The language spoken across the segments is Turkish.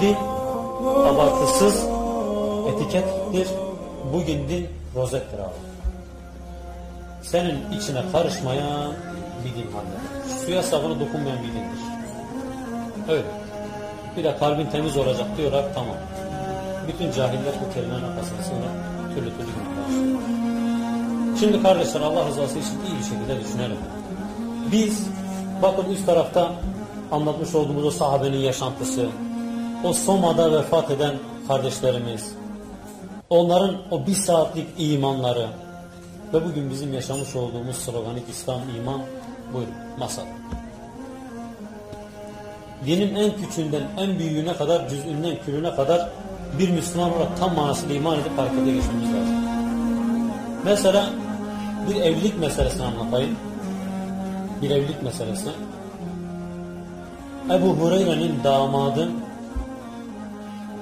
Din abartısız etikettir. Bugün din rozettir abi. Senin içine karışmayan bir din halleder. Suya sabunu dokunmayan bir dindir. Öyle. Bir de kalbin temiz olacak diyorlar tamam. Bütün cahiller bu kelimenin arkasına türlü türlü günler. Şimdi kardeşler Allah rızası için iyi bir şekilde düşünelim. Biz bakın üst tarafta anlatmış olduğumuz o sahabenin yaşantısı, o Soma'da vefat eden kardeşlerimiz, onların o bir saatlik imanları ve bugün bizim yaşamış olduğumuz sloganik İslam iman buyurun masal. Dinin en küçüğünden en büyüğüne kadar, cüz'ünden külüne kadar bir Müslüman olarak tam manasıyla iman edip harekete geçmemiz lazım. Mesela bir evlilik meselesini anlatayım. Bir evlilik meselesi. Ebu Hureyre'nin damadı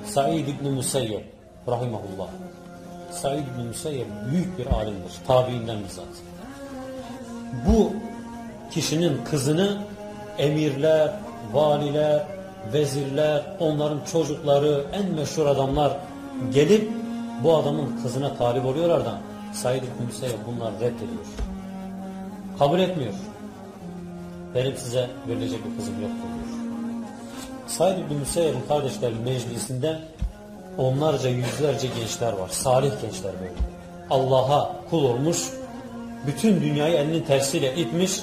Said İbni Musayyeb rahimahullah. Said İbni Musayyeb büyük bir alimdir. Tabiinden bizzat. Bu kişinin kızını emirler, valiler, vezirler, onların çocukları, en meşhur adamlar gelip bu adamın kızına talip oluyorlar da Said İbni Musayyeb bunlar reddediyor. Kabul etmiyor. Benim size verilecek bir kızım yok diyor. Said İbni Musayyeb'in kardeşler meclisinde onlarca yüzlerce gençler var. Salih gençler böyle. Allah'a kul olmuş, bütün dünyayı elinin tersiyle itmiş,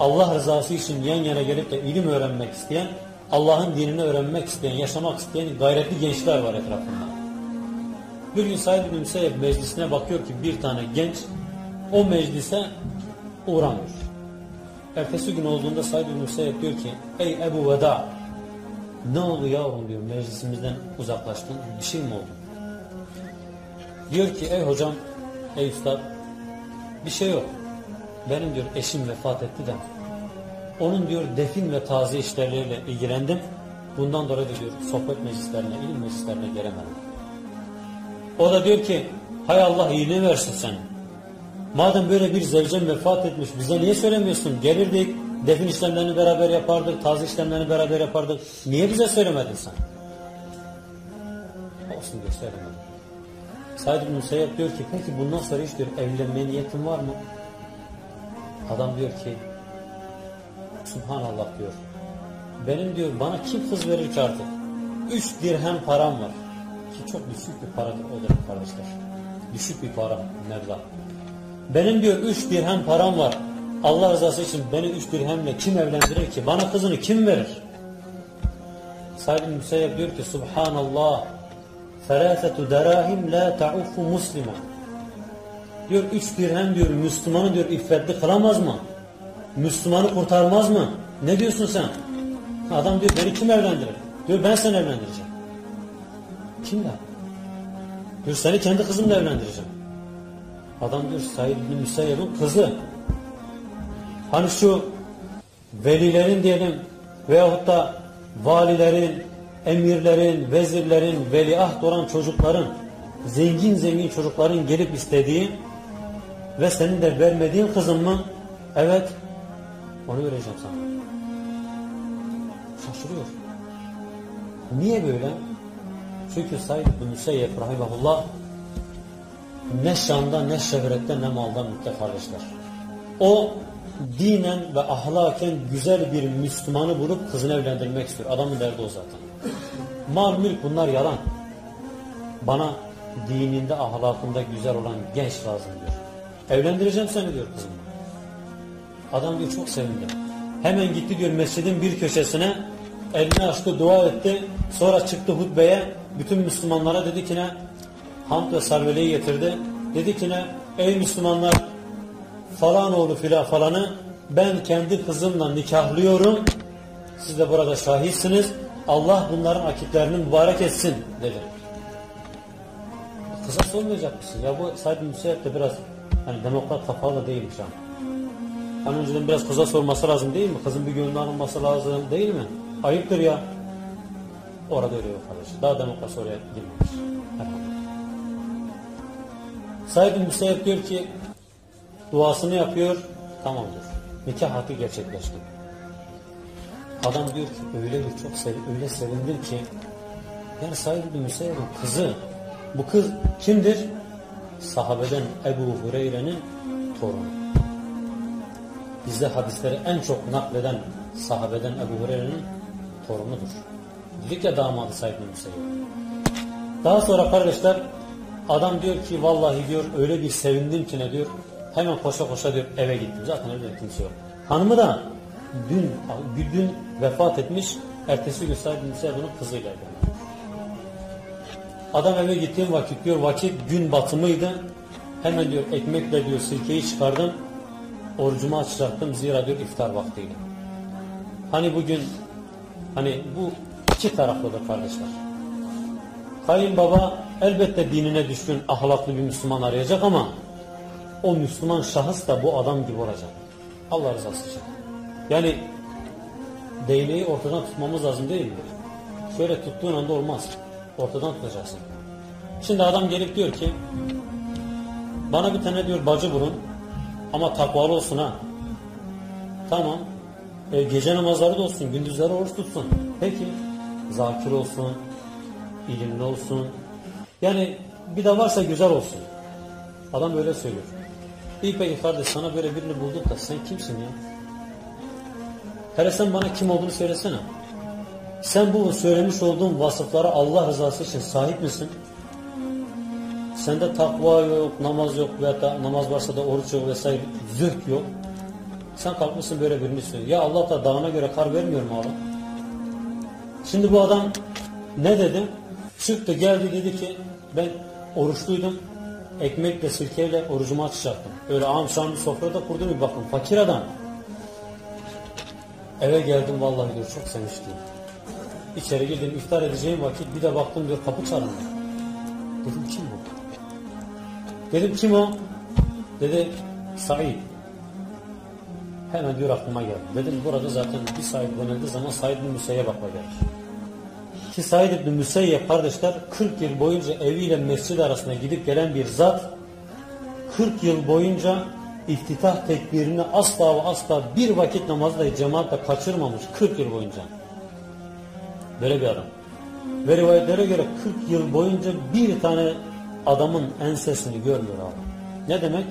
Allah rızası için yan yana gelip de ilim öğrenmek isteyen, Allah'ın dinini öğrenmek isteyen, yaşamak isteyen gayretli gençler var etrafında. Bir gün Said bin Müseyyep meclisine bakıyor ki bir tane genç o meclise uğramıyor. Ertesi gün olduğunda Said bin Müseyyep diyor ki ey Ebu Veda ne oldu yavrum diyor meclisimizden uzaklaştın bir şey mi oldu? Diyor ki ey hocam ey üstad bir şey yok. Benim diyor eşim vefat etti de onun diyor defin ve taze işlerleriyle ilgilendim. Bundan dolayı diyor sohbet meclislerine, ilim meclislerine gelemedim. O da diyor ki hay Allah iyiliğini versin sen. Madem böyle bir zevcem vefat etmiş bize niye söylemiyorsun? Gelirdik defin işlemlerini beraber yapardık, taze işlemlerini beraber yapardık. Niye bize söylemedin sen? Olsun diye söylemedim. Said bin Musayyep diyor ki peki bundan sonra hiç diyor evlenmeye niyetin var mı? Adam diyor ki Subhanallah diyor. Benim diyor bana kim kız verir ki artık? Üç dirhem param var. Ki çok düşük bir paradır o da kardeşler. Düşük bir para meblağ. Benim diyor üç dirhem param var. Allah rızası için beni üç dirhemle kim evlendirir ki? Bana kızını kim verir? Said Müseyyep diyor ki Subhanallah Ferâsetu derahim la ta'uffu muslima Diyor üç dirhem diyor Müslümanı diyor iffetli kılamaz mı? Müslümanı kurtarmaz mı? Ne diyorsun sen? Adam diyor beni kim evlendirir? Diyor ben seni evlendireceğim. Kimle? Diyor seni kendi kızımla evlendireceğim. Adam diyor Said bin Müseyyeb'in kızı. Hani şu velilerin diyelim veyahut da valilerin, emirlerin, vezirlerin, veliaht olan çocukların, zengin zengin çocukların gelip istediği ve senin de vermediğin kızın mı? Evet. Onu vereceğim sana. Şaşırıyor. Niye böyle? Çünkü Said bin Müseyyep rahimahullah ne şanda ne şevrette ne mütte kardeşler. O dinen ve ahlaken güzel bir Müslümanı bulup kızını evlendirmek istiyor. Adamın derdi o zaten. Mal mülk bunlar yalan. Bana dininde ahlakında güzel olan genç lazım diyor. Evlendireceğim seni diyor kızım. Adam diyor çok sevindim. Hemen gitti diyor mescidin bir köşesine elini açtı dua etti. Sonra çıktı hutbeye bütün Müslümanlara dedi ki ne hamd ve sarveleyi getirdi. Dedi ki ne ey Müslümanlar falan oğlu filan falanı ben kendi kızımla nikahlıyorum. Siz de burada şahitsiniz. Allah bunların akitlerini mübarek etsin dedi. Kıza sormayacak mısın? Ya bu Said Müseyyep de biraz hani demokrat kafalı değilmiş ha. Hani önceden biraz kıza sorması lazım değil mi? Kızın bir gönlü alınması lazım değil mi? Ayıptır ya. Orada öyle yok kardeş. Daha demokrasi oraya girmemiş. Said Müseyyep diyor ki duasını yapıyor. Tamamdır. Nikah hakkı gerçekleşti. Adam diyor ki öyle bir çok sev öyle sevindim ki Yani Said bin Müseyyeb'in kızı. Bu kız kimdir? Sahabeden Ebu Hureyre'nin torunu. Bizde hadisleri en çok nakleden sahabeden Ebu Hureyre'nin torunudur. Dedik ya damadı Said bin Müseyyeb. Daha sonra kardeşler adam diyor ki vallahi diyor öyle bir sevindim ki ne diyor. Hemen koşa koşa diyor eve gittim. Zaten evde kimse yok. Hanımı da dün, dün vefat etmiş. Ertesi gün Said bin Müseyyeb'in kızıyla evlenmiş. Adam eve gittiğim vakit diyor vakit gün batımıydı. Hemen diyor ekmekle diyor sirkeyi çıkardım. Orucumu açacaktım zira diyor iftar vaktiydi. Hani bugün hani bu iki taraflıdır kardeşler. Kayınbaba elbette dinine düşkün ahlaklı bir Müslüman arayacak ama o Müslüman şahıs da bu adam gibi olacak. Allah rızası için. Yani değneği ortadan tutmamız lazım değil mi? Şöyle tuttuğun anda olmaz. Ortadan tutacaksın. Şimdi adam gelip diyor ki bana bir tane diyor bacı bulun ama takvalı olsun ha. Tamam. E, gece namazları da olsun, gündüzleri oruç tutsun. Peki. Zakir olsun, ilimli olsun. Yani bir de varsa güzel olsun. Adam böyle söylüyor. İyi peki kardeş sana böyle birini bulduk da sen kimsin ya? Hele sen bana kim olduğunu söylesene. Sen bu söylemiş olduğun vasıflara Allah rızası için sahip misin? Sende takva yok, namaz yok veya da namaz varsa da oruç yok vesaire zühd yok. Sen kalkmışsın böyle birini söylüyor. Ya Allah da dağına göre kar vermiyor mu abi? Şimdi bu adam ne dedi? Çıktı geldi dedi ki ben oruçluydum. Ekmekle sirkeyle orucumu açacaktım. Öyle amşan bir sofrada kurdum bir bakın. Fakir adam. Eve geldim vallahi diyor çok sevinçliyim. İçeri girdim iftar edeceğim vakit bir de baktım diyor kapı çalındı. Dedim kim bu? Dedim kim o? Dedi Said. Hemen diyor aklıma geldi. Dedim burada zaten bir Said denildiği zaman Said bin Müseyyep akla gelir. Ki Said bin Müseyyep kardeşler 40 yıl boyunca eviyle mescid arasında gidip gelen bir zat 40 yıl boyunca iftitah tekbirini asla ve asla bir vakit namazda cemaatle kaçırmamış 40 yıl boyunca. Böyle bir adam. Ve rivayetlere göre 40 yıl boyunca bir tane adamın ensesini görmüyor abi. Ne demek?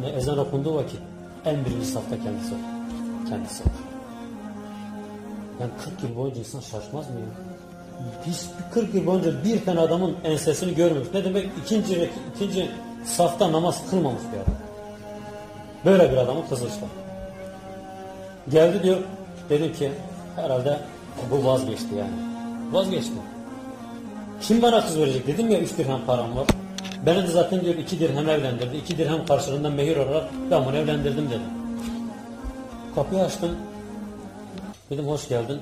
Ne ezan okunduğu vakit en birinci safta kendisi kendisi. Yani 40 yıl boyunca insan şaşmaz mı ya? Hiç 40 yıl boyunca bir tane adamın ensesini görmemiş. Ne demek? İkinci, ikinci safta namaz kılmamış bir adam. Böyle bir adamın kızı işte. Geldi diyor, dedim ki herhalde bu vazgeçti yani. Vazgeçti. Kim bana kız verecek dedim ya 3 dirhem param var. Beni de zaten diyor 2 dirhem evlendirdi. 2 dirhem karşılığında mehir olarak ben bunu evlendirdim dedim. Kapıyı açtım. Dedim hoş geldin.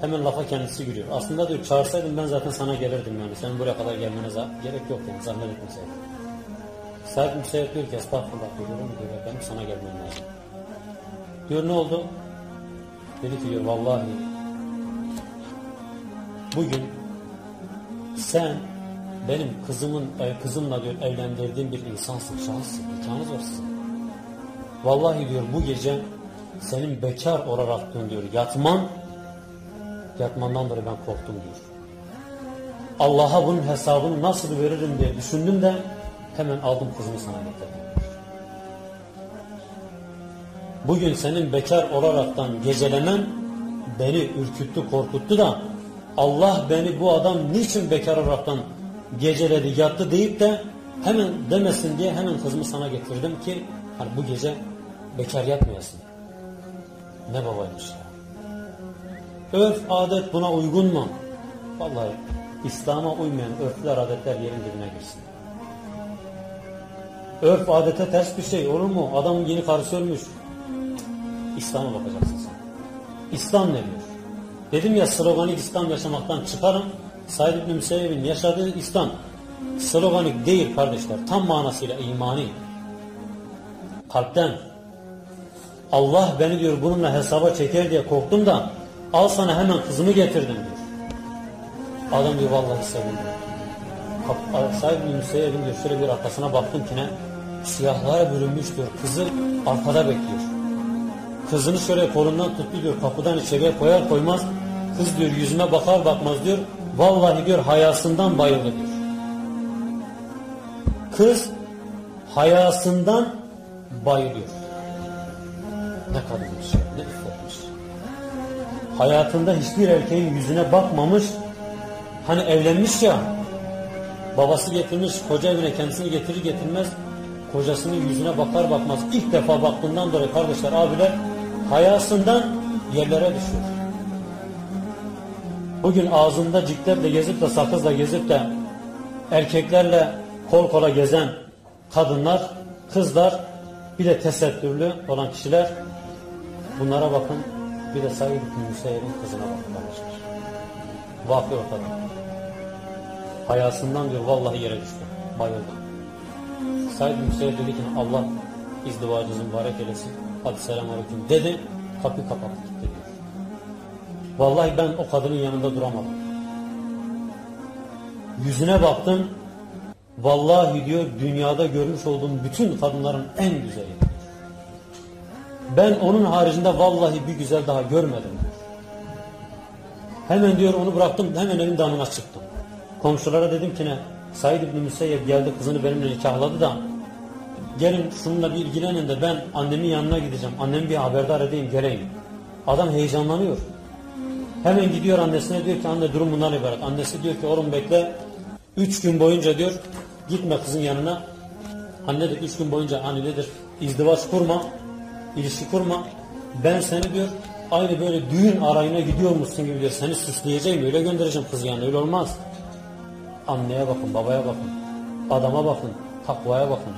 Hemen lafa kendisi giriyor. Aslında diyor çağırsaydım ben zaten sana gelirdim yani. Senin buraya kadar gelmene gerek yok yani zahmet etmeseydin. Said Müseyyed diyor ki estağfurullah diyor. diyor benim sana gelmem lazım. Diyor ne oldu? Dedi ki diyor vallahi bugün sen benim kızımın e, kızımla diyor evlendirdiğim bir insansın, şahıssın, nikahınız var sizin. Vallahi diyor bu gece senin bekar olarak diyor yatman yatmandan dolayı ben korktum diyor. Allah'a bunun hesabını nasıl veririm diye düşündüm de hemen aldım kızımı sana getirdim. Bugün senin bekar olaraktan gecelemen beni ürküttü, korkuttu da Allah beni bu adam niçin bekar olaraktan geceledi, yattı deyip de hemen demesin diye hemen kızımı sana getirdim ki hani bu gece bekar yatmayasın. Ne babaymış ya. Örf adet buna uygun mu? Vallahi İslam'a uymayan örfler adetler yerin dibine girsin. Örf adete ters bir şey olur mu? Adam yeni karısı ölmüş. İslam'a bakacaksın sen. İslam ne diyor? Dedim ya sloganik İslam yaşamaktan çıkarım. Said İbni Müseyyeb'in yaşadığı İslam sloganik değil kardeşler. Tam manasıyla imani. Kalpten. Allah beni diyor bununla hesaba çeker diye korktum da al sana hemen kızımı getirdim diyor. Adam diyor vallahi sevindim. Said İbni Müseyyeb'in diyor şöyle bir arkasına baktım ki ne? Siyahlara bürünmüş diyor. Kızı arkada bekliyor. Kızını şöyle kolundan tuttu diyor. Kapıdan içeriye koyar koymaz Kız diyor yüzüme bakar bakmaz diyor. Vallahi diyor hayasından bayıldı diyor. Kız hayasından bayılıyor. Ne kadınmış ya, ne iffetmiş. Hayatında hiçbir erkeğin yüzüne bakmamış. Hani evlenmiş ya, babası getirmiş, koca evine kendisini getirir getirmez, kocasının yüzüne bakar bakmaz. ilk defa baktığından dolayı kardeşler, abiler, hayasından yerlere düşüyor. Bugün ağzında cikletle gezip de sakızla gezip de erkeklerle kol kola gezen kadınlar, kızlar, bir de tesettürlü olan kişiler bunlara bakın. Bir de Said İbni kızına bakın kardeşler. Vakı ortada. Hayasından diyor vallahi yere düştü. Bayıldı. Said İbni dedi ki Allah izdivacınızı mübarek eylesin. Hadi selamun aleyküm dedi. Kapı kapattı gitti diyor. Vallahi ben o kadının yanında duramadım. Yüzüne baktım. Vallahi diyor dünyada görmüş olduğum bütün kadınların en güzeli. Ben onun haricinde vallahi bir güzel daha görmedim. Hemen diyor onu bıraktım hemen evin damına çıktım. Komşulara dedim ki ne? Said İbni Müseyyep geldi kızını benimle nikahladı da gelin şununla bir ilgilenin de ben annemin yanına gideceğim. Annemi bir haberdar edeyim geleyim. Adam heyecanlanıyor. Hemen gidiyor annesine diyor ki anne durum bundan ibaret. Annesi diyor ki oğlum bekle. Üç gün boyunca diyor gitme kızın yanına. Anne de üç gün boyunca hani nedir izdivaç kurma. İlişki kurma. Ben seni diyor aynı böyle düğün arayına gidiyormuşsun gibi diyor. Seni süsleyeceğim öyle göndereceğim kızı yanına öyle olmaz. Anneye bakın babaya bakın. Adama bakın. Takvaya bakın.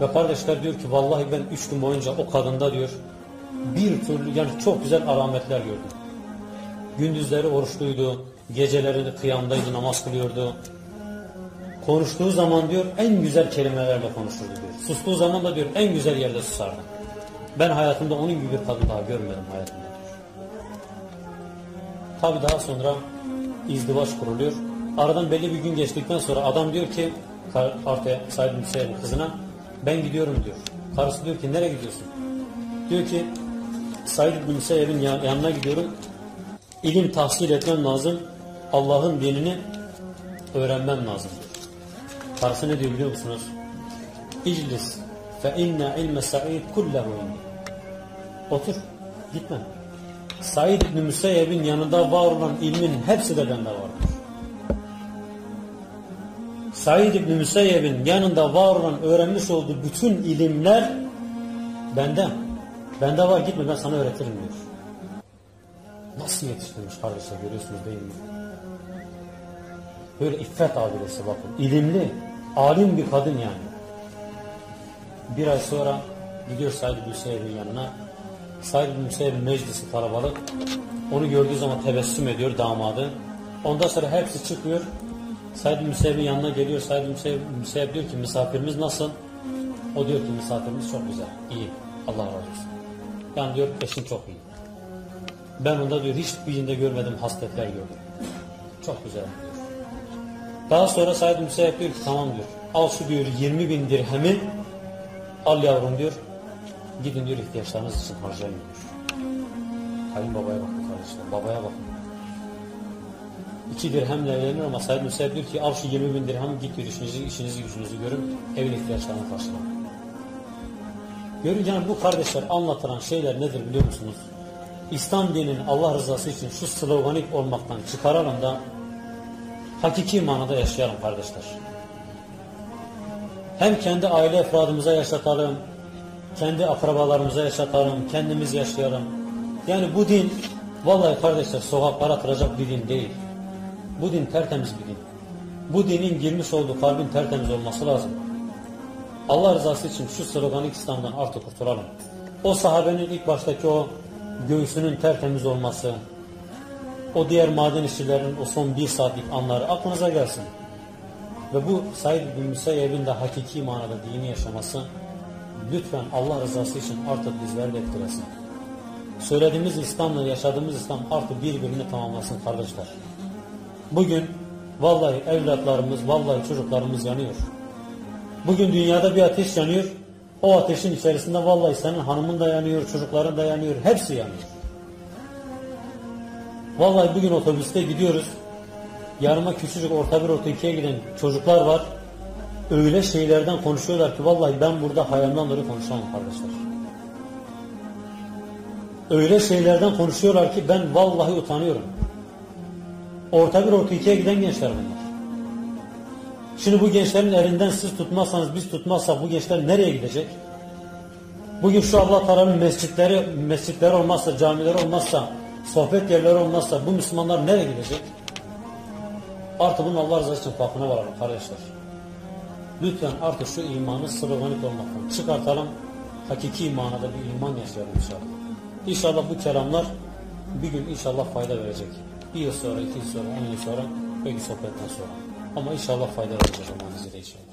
Ve kardeşler diyor ki vallahi ben üç gün boyunca o kadında diyor bir türlü yani çok güzel alametler gördüm. Gündüzleri oruçluydu, geceleri kıyamdaydı, namaz kılıyordu. Konuştuğu zaman diyor en güzel kelimelerle konuşurdu diyor. Sustuğu zaman da diyor en güzel yerde susardı. Ben hayatımda onun gibi bir kadın daha görmedim hayatımda diyor. Tabi daha sonra izdivaç kuruluyor. Aradan belli bir gün geçtikten sonra adam diyor ki artıya Said Müseyyed'in kızına ben gidiyorum diyor. Karısı diyor ki nereye gidiyorsun? Diyor ki Said bin Müseyyeb'in yanına gidiyorum. İlim tahsil etmem lazım. Allah'ın dinini öğrenmem lazım. Karısı ne diyor biliyor musunuz? İclis fe inne ilme sa'id kullehu Otur. Gitme. Said bin Müseyyeb'in yanında var olan ilmin hepsi de bende vardır. Said bin Müseyyeb'in yanında var olan öğrenmiş olduğu bütün ilimler benden. Bende var gitme ben sana öğretirim diyor. Nasıl yetiştirmiş kardeşler görüyorsunuz değil mi? Böyle iffet abilesi bakın. İlimli, alim bir kadın yani. Bir ay sonra gidiyor Said Müseyyeb'in yanına. Said Müseyyeb'in meclisi kalabalık. Onu gördüğü zaman tebessüm ediyor damadı. Ondan sonra hepsi çıkıyor. Said bin Müseyyeb'in yanına geliyor. Said bin Müseyyeb, Müseyyeb diyor ki misafirimiz nasıl? O diyor ki misafirimiz çok güzel, iyi. Allah razı olsun. Yani diyor eşin çok iyi. Ben onda diyor hiçbirinde görmedim hasletler gördüm. Çok güzel. Daha sonra Said Müseyyep diyor ki tamam diyor. Al şu diyor 20 bin dirhemi al yavrum diyor. Gidin diyor ihtiyaçlarınız için harcayın diyor. Kayınbabaya bakın kardeşler. Babaya bakın. İki dirhemle evlenir ama Said Müseyyep diyor ki al şu 20 bin dirhem git diyor işinizi, işinizi gücünüzü görün. Evin ihtiyaçlarını karşılayın. Yani bu kardeşler anlatılan şeyler nedir biliyor musunuz? İslam dininin Allah rızası için şu sloganik olmaktan çıkaralım da hakiki manada yaşayalım kardeşler. Hem kendi aile efradımıza yaşatalım, kendi akrabalarımıza yaşatalım, kendimiz yaşayalım. Yani bu din vallahi kardeşler sokaklara atılacak bir din değil. Bu din tertemiz bir din. Bu dinin girmiş olduğu kalbin tertemiz olması lazım. Allah rızası için şu sloganik İslam'dan artık kurtulalım. O sahabenin ilk baştaki o göğsünün tertemiz olması, o diğer maden işçilerin o son bir saatlik anları aklınıza gelsin. Ve bu Said bin Müseyyeb'in de hakiki manada dini yaşaması lütfen Allah rızası için artık bizleri de etkilesin. Söylediğimiz İslam'la yaşadığımız İslam artık birbirini tamamlasın kardeşler. Bugün vallahi evlatlarımız, vallahi çocuklarımız yanıyor. Bugün dünyada bir ateş yanıyor. O ateşin içerisinde vallahi senin hanımın da yanıyor, çocukların da yanıyor, hepsi yanıyor. Vallahi bugün otobüste gidiyoruz. Yanıma küçücük orta bir orta ikiye giden çocuklar var. Öyle şeylerden konuşuyorlar ki vallahi ben burada hayalden dolayı konuşamam kardeşler. Öyle şeylerden konuşuyorlar ki ben vallahi utanıyorum. Orta bir orta ikiye giden gençler bunlar. Şimdi bu gençlerin elinden siz tutmazsanız biz tutmazsak bu gençler nereye gidecek? Bugün şu Allah Teala'nın mescitleri, mescitleri olmazsa, camileri olmazsa, sohbet yerleri olmazsa bu Müslümanlar nereye gidecek? Artık bunun Allah rızası için farkına varalım kardeşler. Lütfen artık şu imanı sloganik olmaktan çıkartalım. Hakiki manada bir iman yaşayalım inşallah. İnşallah bu kelamlar bir gün inşallah fayda verecek. Bir yıl sonra, iki yıl sonra, on yıl sonra, belki sohbetten sonra. Ama inşallah fayda verecek Allah'ın izniyle inşallah.